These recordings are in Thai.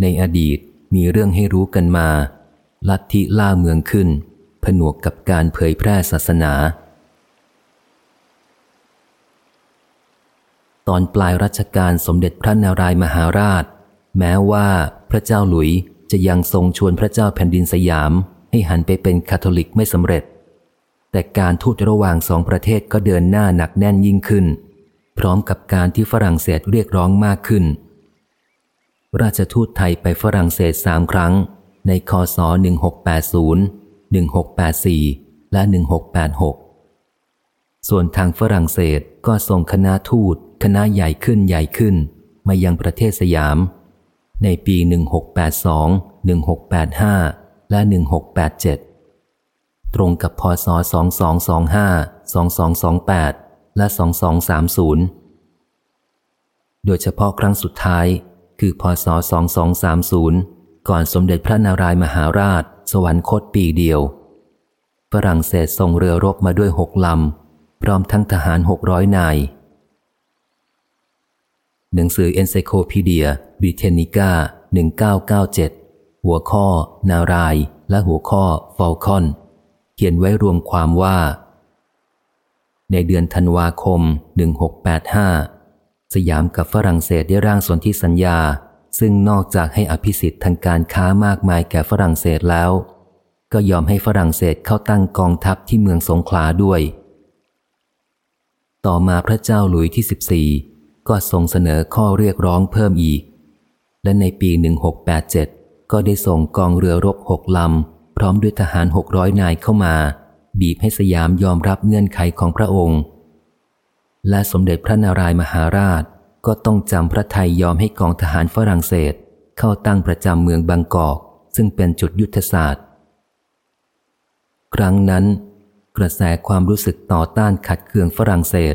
ในอดีตมีเรื่องให้รู้กันมา ลัทธิล่าเมืองขึ้น ผนวกกับการเผยแพร่ศาสนา ตอนปลายรัชกาลสมเด็จพระนารายมหาราช แม้ว่าพระเจ้าหลุยจะยังทรงชวนพระเจ้าแผ่นดินสยาม ให้หันไปเป็นคาทอลิกไม่สำเร็จ แต่การทูตระหว่างสองประเทศก็เดินหน้าหนักแน่นยิ่งขึ้น พร้อมกับการที่ฝรั่งเศสเรียกร้องมากขึ้น ราชทูตไทยไปฝรั่งเศสสามครั้ง ในคศ 1680 1684 และ 1686 ส่วนทางฝรั่งเศสก็ส่งคณะทูต คณะใหญ่ขึ้นใหญ่ขึ้น มายังประเทศสยาม ในปี 1682 1685 และ 1687 ตรงกับพศ 2225 2228 และ 2230 โดยเฉพาะครั้งสุดท้าย คือพศ 2230 ก่อนสมเด็จพระนารายมหาราช สวรรคตปีเดียว ฝรั่งเศสส่งเรือรบมาด้วยหกลำ พร้อมทั้งทหารหกร้อยนาย หนังสือ Encyclopedia Britannica 1997 หัวข้อ นาราย และหัวข้อฟอลคอนเขียนไว้รวมความว่า ในเดือนธันวาคม 1685 สยามกับฝรั่งเศสได้ร่างสนธิสัญญา ซึ่งนอกจากให้อภิสิทธิ์ทางการค้ามากมายแก่ฝรั่งเศสแล้ว ก็ยอมให้ฝรั่งเศสเข้าตั้งกองทัพที่เมืองสงขลาด้วย ต่อมาพระเจ้าหลุยที่ 14 ก็ทรงเสนอข้อเรียกร้องเพิ่มอีก และในปี 1687 ก็ได้ส่งกองเรือรบหกลำ พร้อมด้วยทหารหกร้อยนายเข้ามา บีบให้สยามยอมรับเงื่อนไขของพระองค์ และสมเด็จพระนารายมหาราชก็ต้องจำพระไทยยอมให้กองทหารฝรั่งเศสเข้าตั้งประจำเมืองบางกอก ซึ่งเป็นจุดยุทธศาสตร์ ครั้งนั้น กระแสความรู้สึกต่อต้านขัดเคืองฝรั่งเศส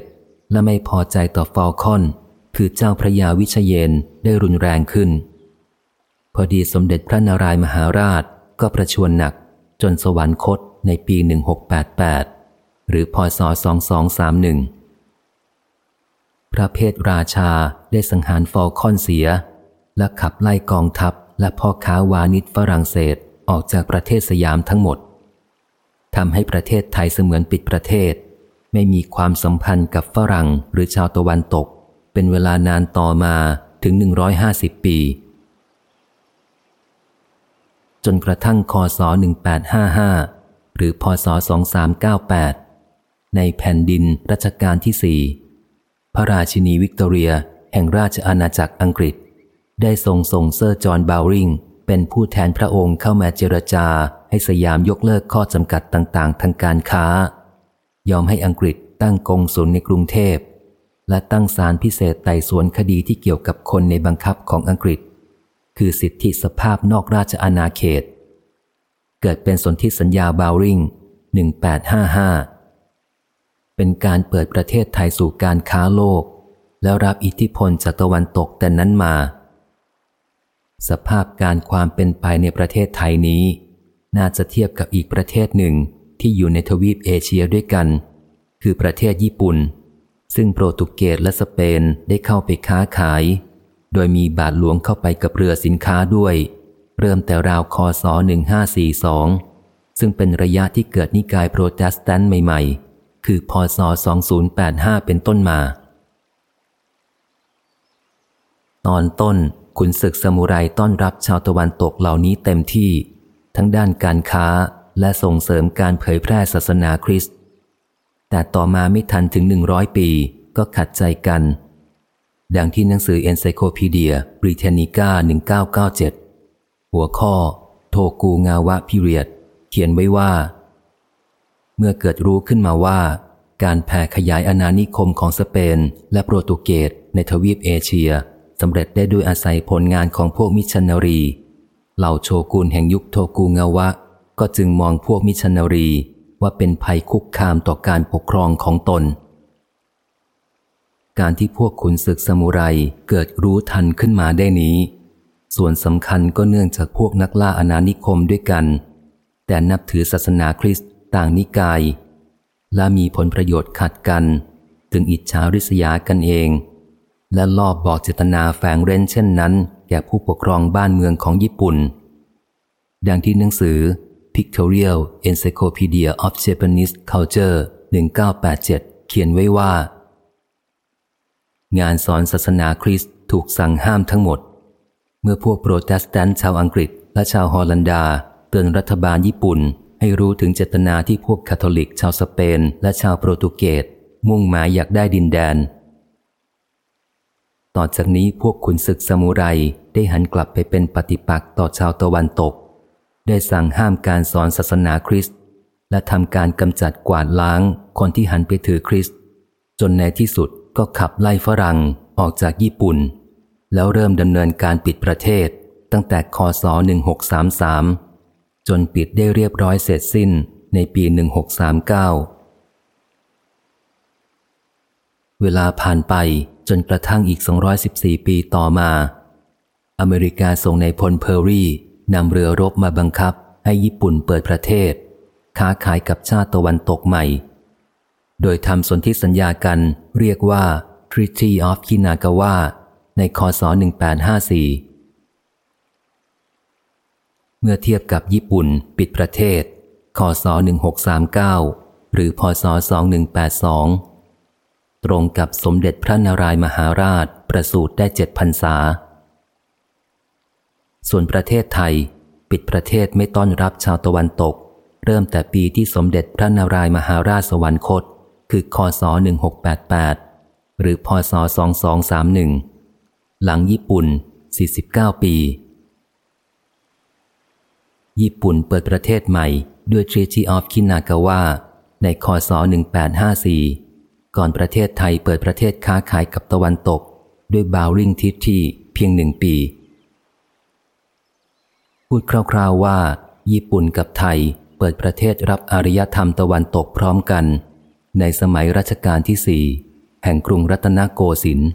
และไม่พอใจต่อฟอลคอน คือเจ้าพระยาวิชาเยนทร์ได้รุนแรงขึ้น พอดีสมเด็จพระนารายณ์มหาราชก็ประชวรหนักจนสวรรคตในปี 1688 หรือพศ 2231 พระเพทราชาได้สังหารฟอลคอนเสีย และขับไล่กองทัพและพ่อค้าวาณิชฝรั่งเศสออกจากประเทศสยามทั้งหมดทำให้ประเทศไทยเสมือนปิดประเทศ ไม่มีความสัมพันธ์กับฝรั่งหรือชาวตะวันตก เป็นเวลานานต่อมาถึง 150 ปี จนกระทั่งคศ 1855 หรือพศ 2398 ในแผ่นดินรัชกาลที่สี่ พระราชินีวิกตอเรีย แห่งราชอาณาจักรอังกฤษ ได้ทรงส่งเซอร์จอห์นบาวริงเป็นผู้แทนพระองค์เข้ามาเจรจาให้สยามยกเลิกข้อจำกัดต่าง ๆ ทางการค้า ยอมให้อังกฤษตั้งกงสุลในกรุงเทพ และตั้งศาลพิเศษไต่สวนคดีที่เกี่ยวกับคนในบังคับของอังกฤษ คือสิทธิสภาพนอกราชอาณาเขต เกิดเป็นสนธิสัญญาบาวริง1855 เป็นการเปิดประเทศไทยสู่การค้าโลก แล้วรับอิทธิพลจากตะวันตกแต่นั้นมา สภาพการความเป็นไปในประเทศไทยนี้ น่าจะเทียบกับอีกประเทศหนึ่งที่อยู่ในทวีปเอเชียด้วยกัน คือประเทศญี่ปุ่น ซึ่งโปรตุเกสและสเปนได้เข้าไปค้าขาย โดยมีบาทหลวงเข้าไปกับเรือสินค้าด้วย เริ่มแต่ราวคศ1542 ซึ่งเป็นระยะที่เกิดนิกายโปรเตสแตนต์ใหม่ๆ คือพศ 2085 เป็นต้นมา ตอนต้นขุนศึกสมุไรต้อนรับชาวตะวันตกเหล่านี้เต็มที่ ทั้งด้านการค้าและส่งเสริมการเผยแพร่ศาสนาคริสต์แต่ต่อมาไม่ทันถึงหนึ่งร้อยปีก็ขัดใจกัน ดังที่หนังสือ Encyclopedia Britannica 1997 หัวข้อ โทกูงาวะพิเรียด เขียนไว้ว่า เมื่อเกิดรู้ขึ้นมาว่า การแผ่ขยายอาณานิคมของสเปน และโปรตุเกสในทวีปเอเชียสำเร็จได้ด้วยอาศัยผลงานของพวกมิชชันนารี เหล่าโชกุนแห่งยุคโทกูงาวะ ก็จึงมองพวกมิชชันนารีว่าเป็นภัยคุกคามต่อการปกครองของตน การที่พวกขุนศึกสมุไรเกิดรู้ทันขึ้นมาได้นี้ ส่วนสำคัญก็เนื่องจากพวกนักล่าอาณานิคมด้วยกัน แต่นับถือศาสนาคริสต์ ต่างนิกาย และมีผลประโยชน์ขัดกัน ถึงอิจฉาริษยากันเอง และลอบบอกเจตนาแฝงเร้นเช่นนั้น แก่ผู้ปกครองบ้านเมืองของญี่ปุ่น ดังที่หนังสือ Pictorial Encyclopedia of Japanese Culture 1987 เขียนไว้ว่า งานสอนศาสนาคริสต์ถูกสั่งห้ามทั้งหมด เมื่อพวกโปรเตสแตนต์ชาวอังกฤษและชาวฮอลันดา เตือนรัฐบาลญี่ปุ่น ให้รู้ถึงเจตนาที่พวกคาทอลิกชาวสเปน และชาวโปรตุเกสมุ่งหมายอยากได้ดินแดน ต่อจากนี้พวกขุนศึกสมุไรได้หันกลับไปเป็นปฏิปักษ์ต่อชาวตะวันตก ได้สั่งห้ามการสอนศาสนาคริสต์และทำการกำจัดกวาดล้างคนที่หันไปถือคริสต์จนในที่สุดก็ขับไล่ฝรั่งออกจากญี่ปุ่น แล้วเริ่มดำเนินการปิดประเทศตั้งแต่คศ1633 จนปิดได้เรียบร้อยเสร็จสิ้นในปี 1639 เวลาผ่านไปจนกระทั่งอีก 214 ปีต่อมา อเมริกาส่งในพลเพอร์รี่นำเรือรบมาบังคับให้ญี่ปุ่นเปิดประเทศ ค้าขายกับชาติตะวันตกใหม่ โดยทำสนธิสัญญากันเรียกว่า Treaty of Kinagawa ในคศ1854 มื่อเทียบกับญี่ปุ่นปิดประเทศคศ1639 หรือพศ2182 ตรงกับสมเด็จพระนารายมหาราชประสูติได้เจ็ดพรรษา ส่วนประเทศไทย ปิดประเทศไม่ต้อนรับชาวตะวันตก เริ่มแต่ปีที่สมเด็จพระนารายมหาราชสวรรคต คือคศ1688 หรือพศ2231 หลังญี่ปุ่น 49 ปี ญี่ปุ่นเปิดประเทศใหม่ด้วย Treaty of Kinagawa ในคศ1854 ก่อนประเทศไทยเปิดประเทศค้าขายกับตะวันตก ด้วยบาวริงทิที่เพียงหนึ่งปี พูดคร่าวๆว่า ญี่ปุ่นกับไทยเปิดประเทศรับอารยธรรมตะวันตกพร้อมกัน ในสมัยรัชกาลที่สี่แห่งกรุงรัตนโกสินทร์